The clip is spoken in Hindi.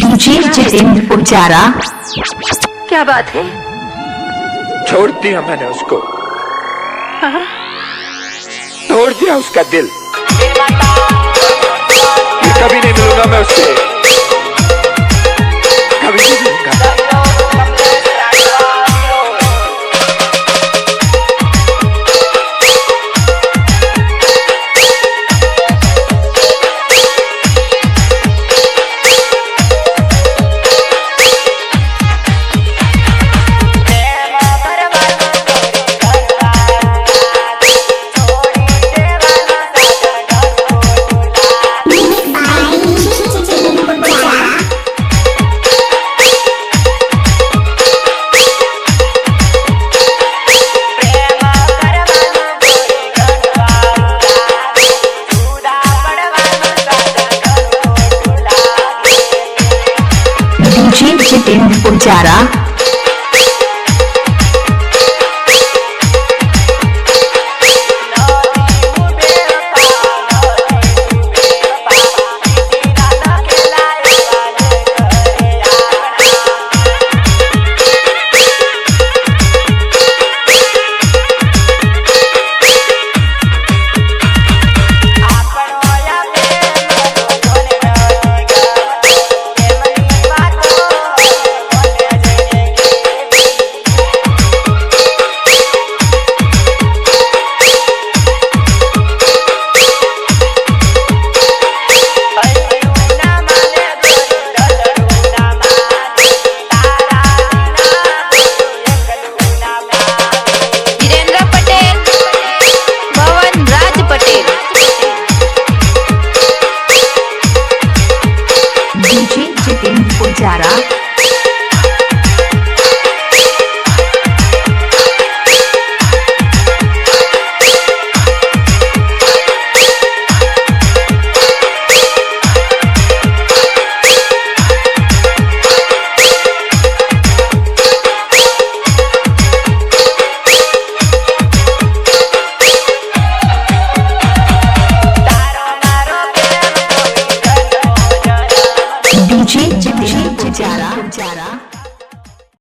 डीजे जितेंद्र पुजारा क्या बात है? छोड़ दिया मैंने उसको। तोड़ दिया उसका दिल। कभी नहीं मिलूँगा मैं उससे। जितेंद्र डीजे पुजारा। डीजे चारा पुजारा